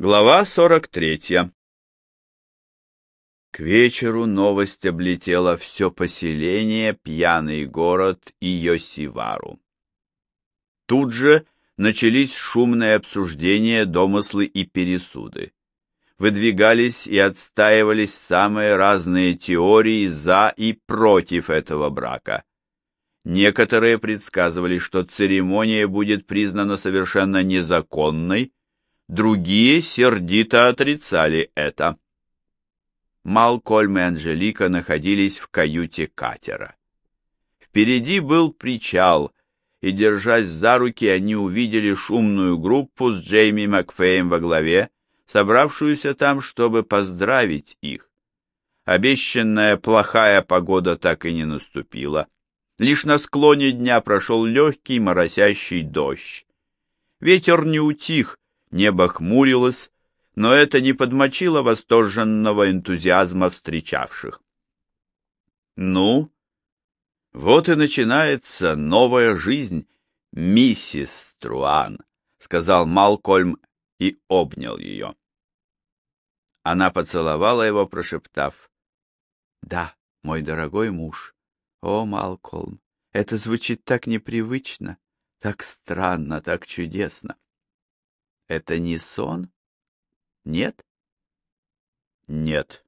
Глава 43 К вечеру новость облетела все поселение, пьяный город и Йосивару. Тут же начались шумные обсуждения, домыслы и пересуды. Выдвигались и отстаивались самые разные теории за и против этого брака. Некоторые предсказывали, что церемония будет признана совершенно незаконной, Другие сердито отрицали это. Малкольм и Анжелика находились в каюте катера. Впереди был причал, и, держась за руки, они увидели шумную группу с Джейми Макфеем во главе, собравшуюся там, чтобы поздравить их. Обещанная плохая погода так и не наступила. Лишь на склоне дня прошел легкий моросящий дождь. Ветер не утих, Небо хмурилось, но это не подмочило восторженного энтузиазма встречавших. «Ну, вот и начинается новая жизнь, миссис Струан», — сказал Малкольм и обнял ее. Она поцеловала его, прошептав, «Да, мой дорогой муж, о, Малкольм, это звучит так непривычно, так странно, так чудесно. Это не сон? Нет? Нет.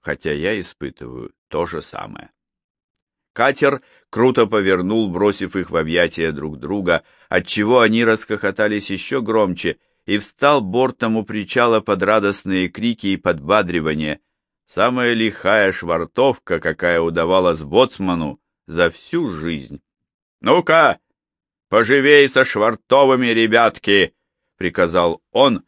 Хотя я испытываю то же самое. Катер круто повернул, бросив их в объятия друг друга, отчего они расхохотались еще громче, и встал бортом у причала под радостные крики и подбадривание. Самая лихая швартовка, какая удавалась боцману за всю жизнь. «Ну-ка, поживей со швартовыми, ребятки!» Приказал он,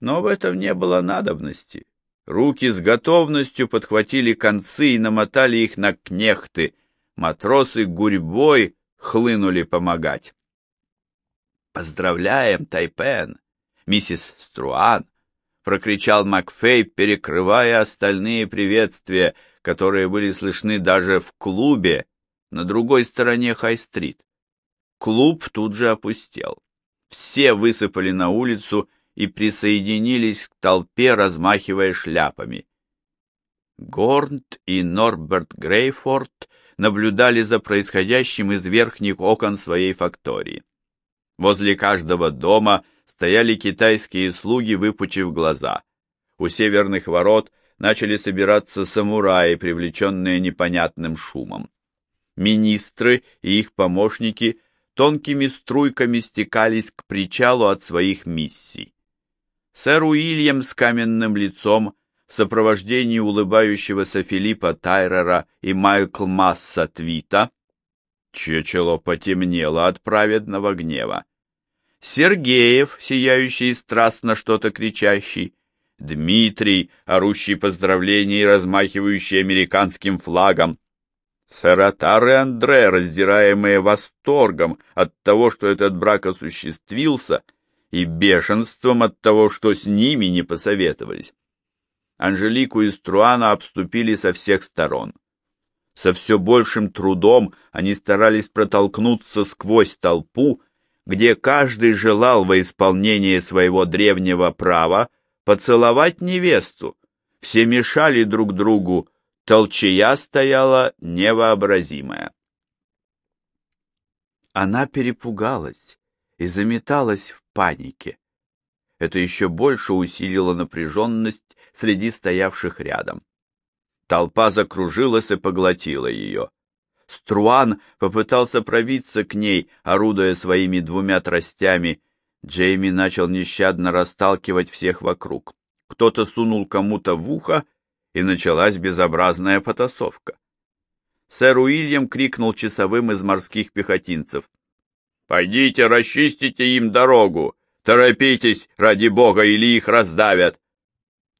но в этом не было надобности. Руки с готовностью подхватили концы и намотали их на кнехты. Матросы гурьбой хлынули помогать. «Поздравляем, Тайпен, миссис Струан!» — прокричал Макфей, перекрывая остальные приветствия, которые были слышны даже в клубе на другой стороне Хай-стрит. Клуб тут же опустел все высыпали на улицу и присоединились к толпе, размахивая шляпами. Горнт и Норберт Грейфорд наблюдали за происходящим из верхних окон своей фактории. Возле каждого дома стояли китайские слуги, выпучив глаза. У северных ворот начали собираться самураи, привлеченные непонятным шумом. Министры и их помощники тонкими струйками стекались к причалу от своих миссий. Сэр Уильям с каменным лицом в сопровождении улыбающегося Филиппа Тайрера и Майкл Масса Твита, чье чело потемнело от праведного гнева, Сергеев, сияющий и страстно что-то кричащий, Дмитрий, орущий поздравления и размахивающий американским флагом, Саратар и Андре, раздираемые восторгом от того, что этот брак осуществился, и бешенством от того, что с ними не посоветовались. Анжелику и Струана обступили со всех сторон. Со все большим трудом они старались протолкнуться сквозь толпу, где каждый желал во исполнение своего древнего права поцеловать невесту. Все мешали друг другу, толчая стояла невообразимая. Она перепугалась и заметалась в панике. Это еще больше усилило напряженность среди стоявших рядом. Толпа закружилась и поглотила ее. Струан попытался пробиться к ней, орудуя своими двумя тростями. Джейми начал нещадно расталкивать всех вокруг. Кто-то сунул кому-то в ухо, и началась безобразная потасовка. Сэр Уильям крикнул часовым из морских пехотинцев. «Пойдите, расчистите им дорогу! Торопитесь, ради бога, или их раздавят!»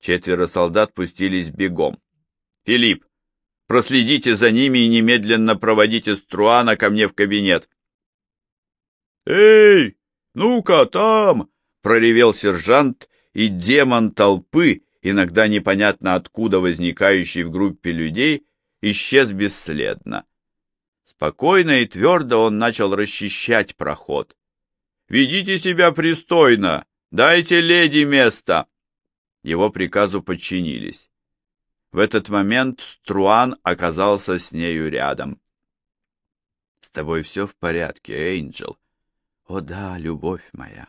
Четверо солдат пустились бегом. «Филипп, проследите за ними и немедленно проводите Струана ко мне в кабинет». «Эй, ну-ка, там!» — проревел сержант, и демон толпы, иногда непонятно откуда возникающий в группе людей, исчез бесследно. Спокойно и твердо он начал расчищать проход. «Ведите себя пристойно! Дайте леди место!» Его приказу подчинились. В этот момент Струан оказался с нею рядом. «С тобой все в порядке, Эйнджел?» «О да, любовь моя!»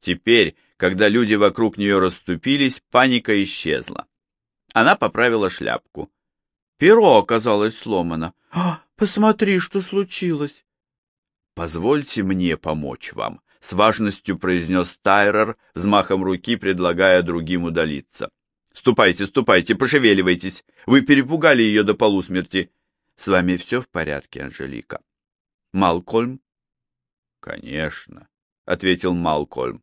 Теперь, когда люди вокруг нее расступились, паника исчезла. Она поправила шляпку. Перо оказалось сломано. «А, посмотри, что случилось!» «Позвольте мне помочь вам», — с важностью произнес Тайрер, взмахом руки предлагая другим удалиться. «Ступайте, ступайте, пошевеливайтесь. Вы перепугали ее до полусмерти. С вами все в порядке, Анжелика?» «Малкольм?» «Конечно», — ответил Малкольм.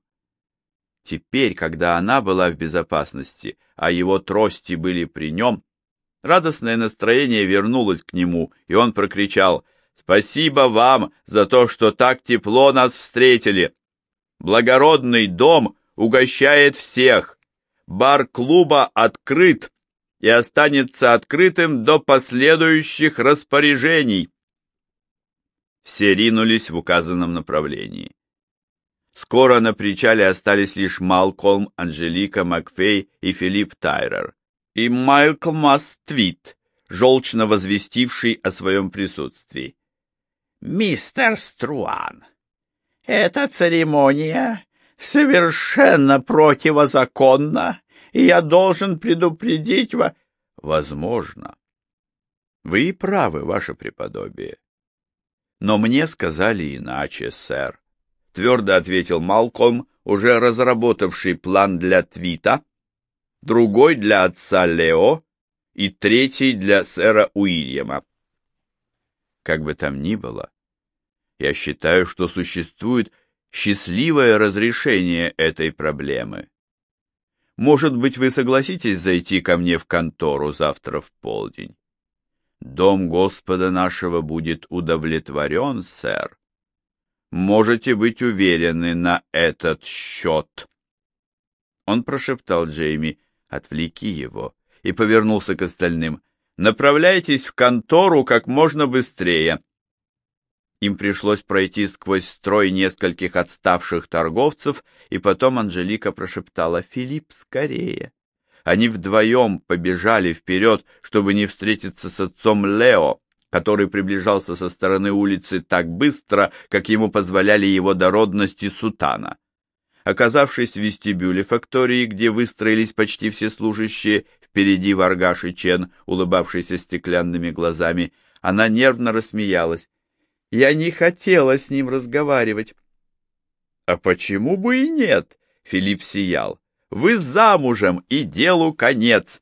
Теперь, когда она была в безопасности, а его трости были при нем, радостное настроение вернулось к нему, и он прокричал «Спасибо вам за то, что так тепло нас встретили! Благородный дом угощает всех! Бар клуба открыт и останется открытым до последующих распоряжений!» Все ринулись в указанном направлении. Скоро на причале остались лишь Малкольм, Анжелика, Макфей и Филипп Тайрер. И Майкл Маствит, желчно возвестивший о своем присутствии. «Мистер Струан, эта церемония совершенно противозаконна, и я должен предупредить вас...» «Возможно. Вы правы, ваше преподобие. Но мне сказали иначе, сэр твердо ответил Малкольм, уже разработавший план для Твита, другой для отца Лео и третий для сэра Уильяма. Как бы там ни было, я считаю, что существует счастливое разрешение этой проблемы. Может быть, вы согласитесь зайти ко мне в контору завтра в полдень? Дом Господа нашего будет удовлетворен, сэр можете быть уверены на этот счет. Он прошептал Джейми, отвлеки его, и повернулся к остальным. Направляйтесь в контору как можно быстрее. Им пришлось пройти сквозь строй нескольких отставших торговцев, и потом Анжелика прошептала «Филипп, скорее!». Они вдвоем побежали вперед, чтобы не встретиться с отцом Лео, который приближался со стороны улицы так быстро, как ему позволяли его дородности сутана. Оказавшись в вестибюле фактории, где выстроились почти все служащие, впереди Варгаш и Чен, улыбавшийся стеклянными глазами, она нервно рассмеялась. «Я не хотела с ним разговаривать». «А почему бы и нет?» — Филипп сиял. «Вы замужем, и делу конец.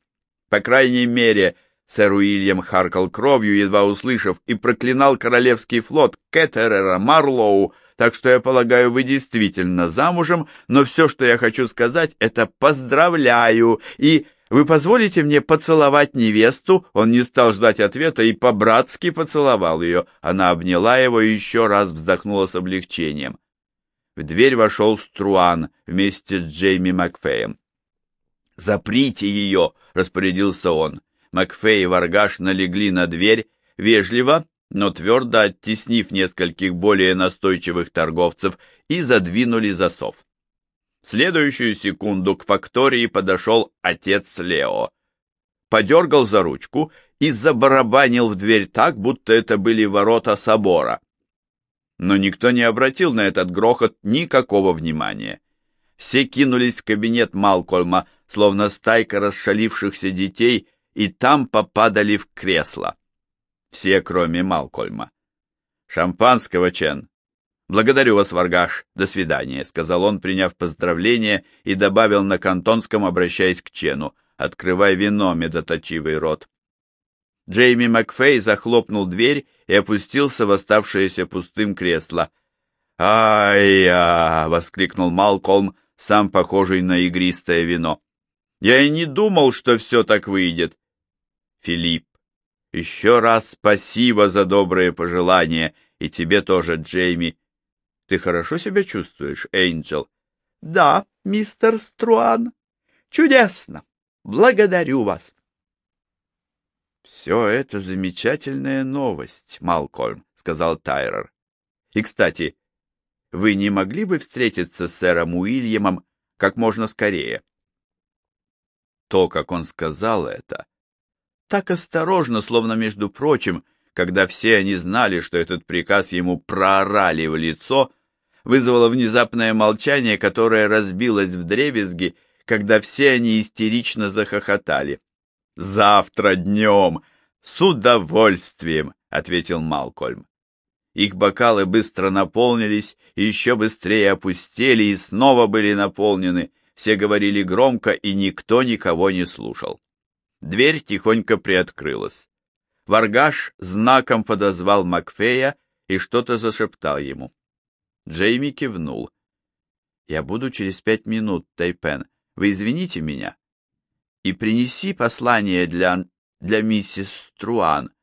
По крайней мере, Сэр Уильям харкал кровью, едва услышав, и проклинал королевский флот Кеттерера, Марлоу, так что я полагаю, вы действительно замужем, но все, что я хочу сказать, это поздравляю, и вы позволите мне поцеловать невесту?» Он не стал ждать ответа и по-братски поцеловал ее. Она обняла его и еще раз вздохнула с облегчением. В дверь вошел Струан вместе с Джейми Макфеем. «Заприте ее!» — распорядился он. Макфей и Варгаш налегли на дверь, вежливо, но твердо оттеснив нескольких более настойчивых торговцев и задвинули засов. В следующую секунду к фактории подошел отец Лео. Подергал за ручку и забарабанил в дверь так, будто это были ворота собора. Но никто не обратил на этот грохот никакого внимания. Все кинулись в кабинет Малкольма, словно стайка расшалившихся детей, и там попадали в кресло. Все, кроме Малкольма. «Шампанского, Чен!» «Благодарю вас, Варгаш. До свидания», — сказал он, приняв поздравление, и добавил на кантонском, обращаясь к Чену. «Открывай вино, медоточивый рот». Джейми Макфей захлопнул дверь и опустился в оставшееся пустым кресло. «Ай-я!» — воскликнул Малкольм, сам похожий на игристое вино. «Я и не думал, что все так выйдет. Филипп. Еще раз спасибо за добрые пожелания, и тебе тоже, Джейми. Ты хорошо себя чувствуешь, Эйнджел? Да, мистер Струан. Чудесно. Благодарю вас. Все это замечательная новость, Малкольм, сказал Тайрер. И, кстати, вы не могли бы встретиться с сэром Уильямом как можно скорее? То, как он сказал это, так осторожно, словно между прочим, когда все они знали, что этот приказ ему проорали в лицо, вызвало внезапное молчание, которое разбилось в дребезги, когда все они истерично захохотали. «Завтра днем! С удовольствием!» — ответил Малкольм. Их бокалы быстро наполнились, и еще быстрее опустели и снова были наполнены. Все говорили громко, и никто никого не слушал. Дверь тихонько приоткрылась. Варгаш знаком подозвал Макфея и что-то зашептал ему. Джейми кивнул. «Я буду через пять минут, Тайпен. Вы извините меня. И принеси послание для, для миссис Струан.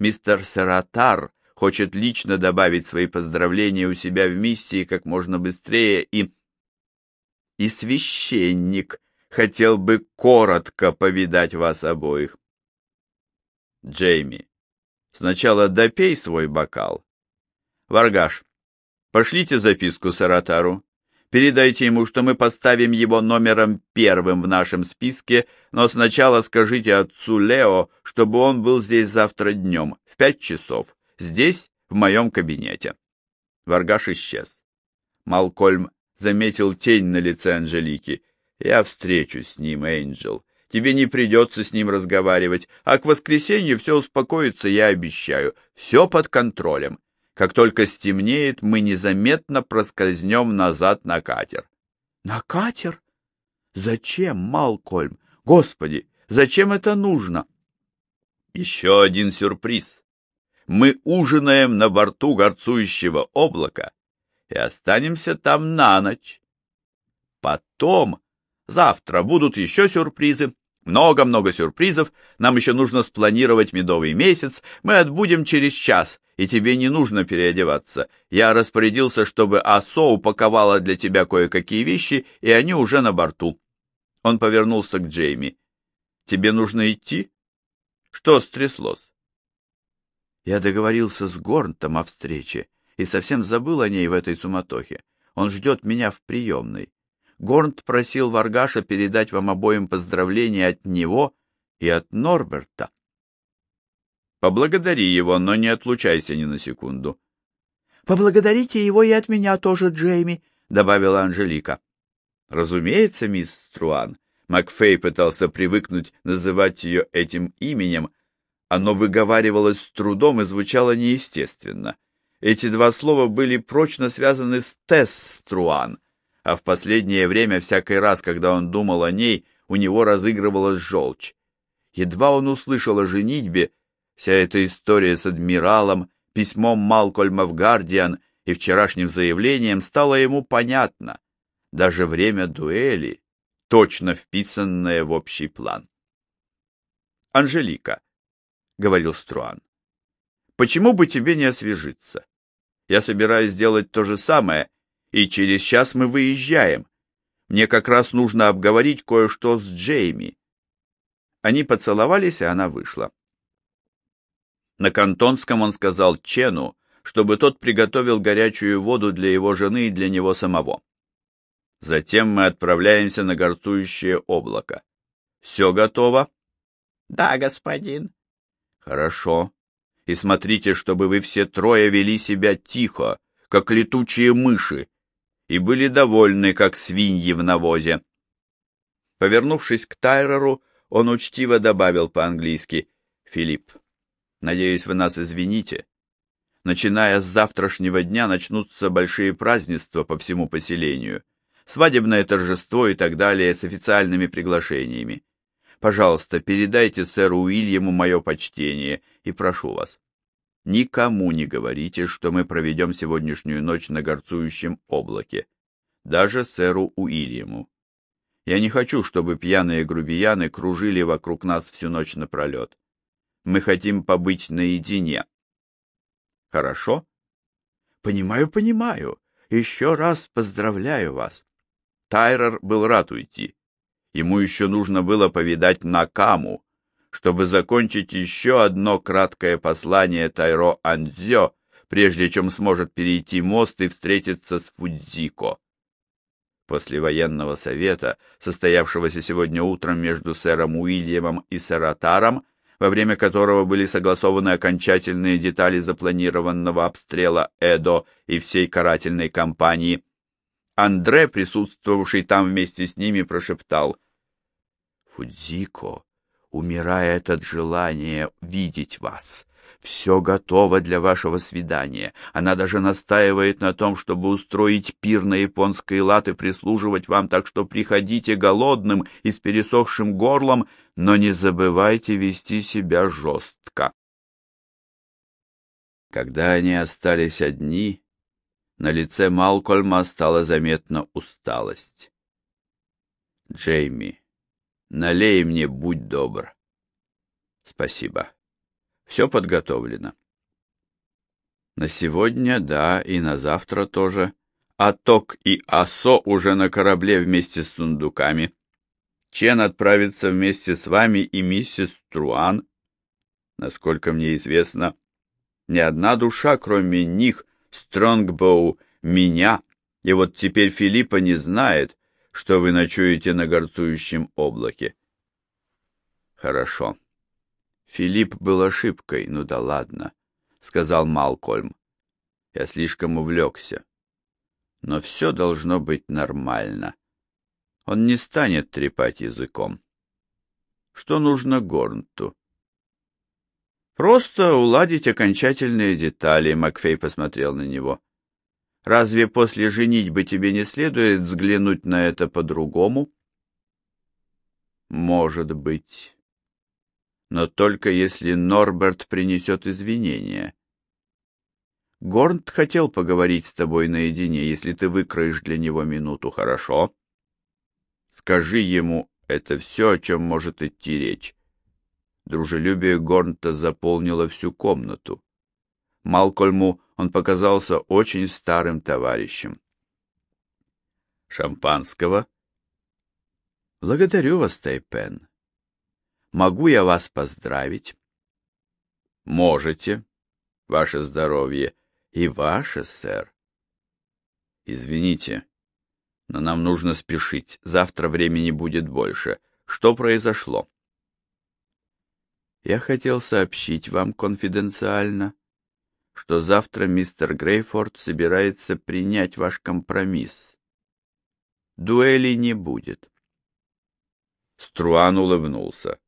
Мистер Саратар хочет лично добавить свои поздравления у себя в миссии как можно быстрее и... И священник хотел бы коротко повидать вас обоих. Джейми, сначала допей свой бокал. Варгаш, пошлите записку Саратару. Передайте ему, что мы поставим его номером первым в нашем списке, но сначала скажите отцу Лео, чтобы он был здесь завтра днем, в пять часов, здесь, в моем кабинете. Варгаш исчез. Малкольм заметил тень на лице Анжелики. «Я встречусь с ним, Энджел. Тебе не придется с ним разговаривать, а к воскресенью все успокоится, я обещаю. Все под контролем. Как только стемнеет, мы незаметно проскользнем назад на катер. — На катер? Зачем, Малкольм? Господи, зачем это нужно? — Еще один сюрприз. Мы ужинаем на борту горцующего облака и останемся там на ночь. Потом, завтра, будут еще сюрпризы. Много-много сюрпризов. Нам еще нужно спланировать медовый месяц. Мы отбудем через час, и тебе не нужно переодеваться. Я распорядился, чтобы Асо упаковала для тебя кое-какие вещи, и они уже на борту. Он повернулся к Джейми. Тебе нужно идти? Что стряслось? Я договорился с Горнтом о встрече и совсем забыл о ней в этой суматохе. Он ждет меня в приемной. Горнт просил Варгаша передать вам обоим поздравления от него и от Норберта. Поблагодари его, но не отлучайся ни на секунду. — Поблагодарите его и от меня тоже, Джейми, — добавила Анжелика. — Разумеется, мисс Струан. Макфей пытался привыкнуть называть ее этим именем. Оно выговаривалось с трудом и звучало неестественно. Эти два слова были прочно связаны с Тесс Струан, а в последнее время всякий раз, когда он думал о ней, у него разыгрывалась желчь. Едва он услышал о женитьбе, Вся эта история с адмиралом, письмом Малкольма в Гардиан и вчерашним заявлением стала ему понятна. Даже время дуэли, точно вписанное в общий план. «Анжелика», — говорил Струан, — «почему бы тебе не освежиться? Я собираюсь сделать то же самое, и через час мы выезжаем. Мне как раз нужно обговорить кое-что с Джейми». Они поцеловались, и она вышла. На кантонском он сказал Чену, чтобы тот приготовил горячую воду для его жены и для него самого. Затем мы отправляемся на горцующее облако. Все готово? Да, господин. Хорошо. И смотрите, чтобы вы все трое вели себя тихо, как летучие мыши, и были довольны, как свиньи в навозе. Повернувшись к Тайреру, он учтиво добавил по-английски «Филипп, Надеюсь, вы нас извините. Начиная с завтрашнего дня начнутся большие празднества по всему поселению, свадебное торжество и так далее с официальными приглашениями. Пожалуйста, передайте сэру Уильяму мое почтение и прошу вас. Никому не говорите, что мы проведем сегодняшнюю ночь на горцующем облаке. Даже сэру Уильяму. Я не хочу, чтобы пьяные грубияны кружили вокруг нас всю ночь напролет. Мы хотим побыть наедине. Хорошо? Понимаю, понимаю. Еще раз поздравляю вас. Тайрер был рад уйти. Ему еще нужно было повидать Накаму, чтобы закончить еще одно краткое послание Тайро Андзё, прежде чем сможет перейти мост и встретиться с Фудзико. После военного совета, состоявшегося сегодня утром между сэром Уильямом и сэротаром, во время которого были согласованы окончательные детали запланированного обстрела Эдо и всей карательной кампании, Андре, присутствовавший там вместе с ними, прошептал «Фудзико умирает от желания видеть вас. Все готово для вашего свидания. Она даже настаивает на том, чтобы устроить пир на японской лад и прислуживать вам, так что приходите голодным и с пересохшим горлом, но не забывайте вести себя жестко. Когда они остались одни, на лице Малкольма стала заметна усталость. «Джейми, налей мне, будь добр». «Спасибо». Все подготовлено. На сегодня, да, и на завтра тоже. Аток и Асо уже на корабле вместе с сундуками. Чен отправится вместе с вами и миссис Труан. Насколько мне известно, ни одна душа, кроме них, Стронгбоу, меня, и вот теперь Филиппа не знает, что вы ночуете на горцующем облаке. Хорошо. Филипп был ошибкой, ну да ладно, — сказал Малкольм. Я слишком увлекся. Но все должно быть нормально. Он не станет трепать языком. Что нужно Горнту? Просто уладить окончательные детали, Макфей посмотрел на него. Разве после женитьбы тебе не следует взглянуть на это по-другому? Может быть но только если Норберт принесет извинения. Горнт хотел поговорить с тобой наедине, если ты выкроешь для него минуту, хорошо? Скажи ему, это все, о чем может идти речь. Дружелюбие Горнта заполнило всю комнату. Малкольму он показался очень старым товарищем. «Шампанского?» «Благодарю вас, Тайпен. Могу я вас поздравить? Можете. Ваше здоровье. И ваше, сэр. Извините, но нам нужно спешить. Завтра времени будет больше. Что произошло? Я хотел сообщить вам конфиденциально, что завтра мистер Грейфорд собирается принять ваш компромисс. Дуэли не будет. Струан улыбнулся.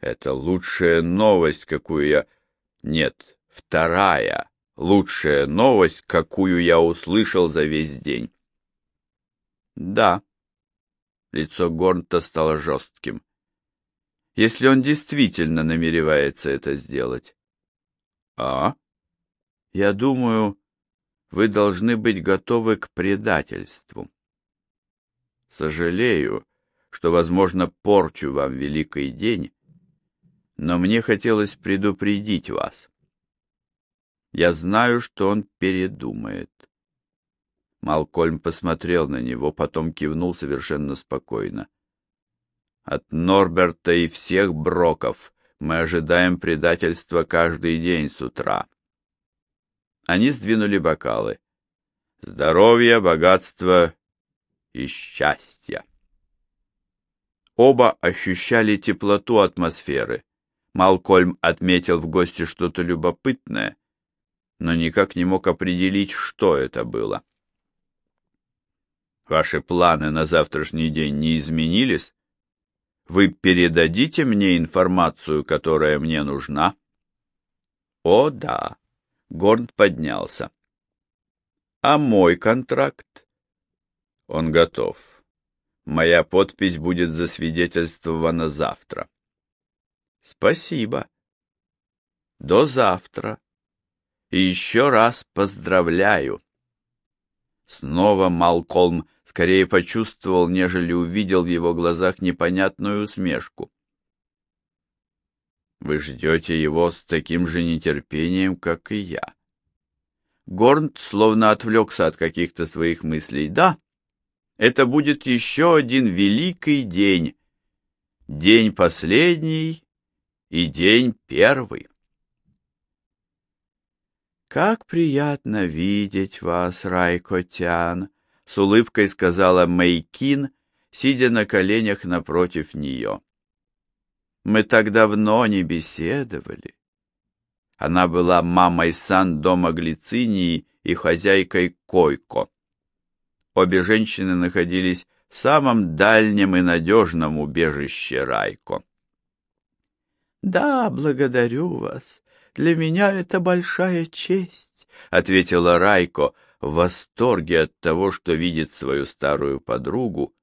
Это лучшая новость, какую я... Нет, вторая лучшая новость, какую я услышал за весь день. Да. Лицо Горнта стало жестким. Если он действительно намеревается это сделать. А? Я думаю, вы должны быть готовы к предательству. Сожалею, что, возможно, порчу вам великий день, но мне хотелось предупредить вас. Я знаю, что он передумает. Малкольм посмотрел на него, потом кивнул совершенно спокойно. От Норберта и всех Броков мы ожидаем предательства каждый день с утра. Они сдвинули бокалы. Здоровья, богатства и счастья. Оба ощущали теплоту атмосферы. Малкольм отметил в гости что-то любопытное, но никак не мог определить, что это было. Ваши планы на завтрашний день не изменились? Вы передадите мне информацию, которая мне нужна? О, да. Горн поднялся. А мой контракт? Он готов. Моя подпись будет засвидетельствована завтра. Спасибо. До завтра. И еще раз поздравляю. Снова Малкольм скорее почувствовал, нежели увидел в его глазах непонятную усмешку. Вы ждете его с таким же нетерпением, как и я. Горнт словно отвлекся от каких-то своих мыслей. Да, это будет еще один великий день. День последний и день первый. «Как приятно видеть вас, Райкотян!» — с улыбкой сказала Мэйкин, сидя на коленях напротив нее. «Мы так давно не беседовали». Она была мамой сан дома Глицинии и хозяйкой Койко. Обе женщины находились в самом дальнем и надежном убежище Райко. «Да, благодарю вас. Для меня это большая честь», — ответила Райко в восторге от того, что видит свою старую подругу,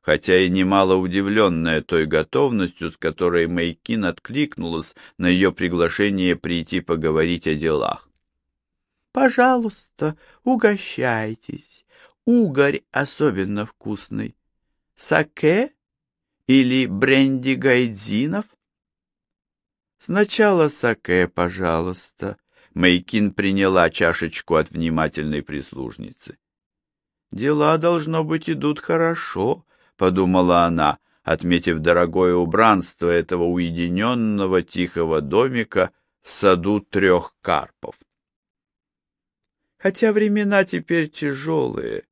хотя и немало удивленная той готовностью, с которой Мэйкин откликнулась на ее приглашение прийти поговорить о делах. «Пожалуйста, угощайтесь. Угорь особенно вкусный. Саке или бренди гайдзинов?» «Сначала саке, пожалуйста». Мэйкин приняла чашечку от внимательной прислужницы. «Дела, должно быть, идут хорошо», — подумала она, отметив дорогое убранство этого уединенного тихого домика в саду трех карпов. Хотя времена теперь тяжелые.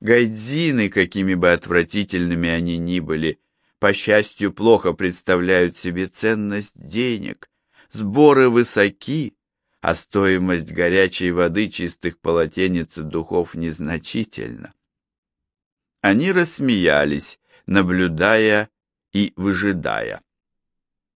Гайдзины, какими бы отвратительными они ни были, по счастью, плохо представляют себе ценность денег. Сборы высоки, а стоимость горячей воды, чистых полотенец и духов незначительна. Они рассмеялись, наблюдая и выжидая.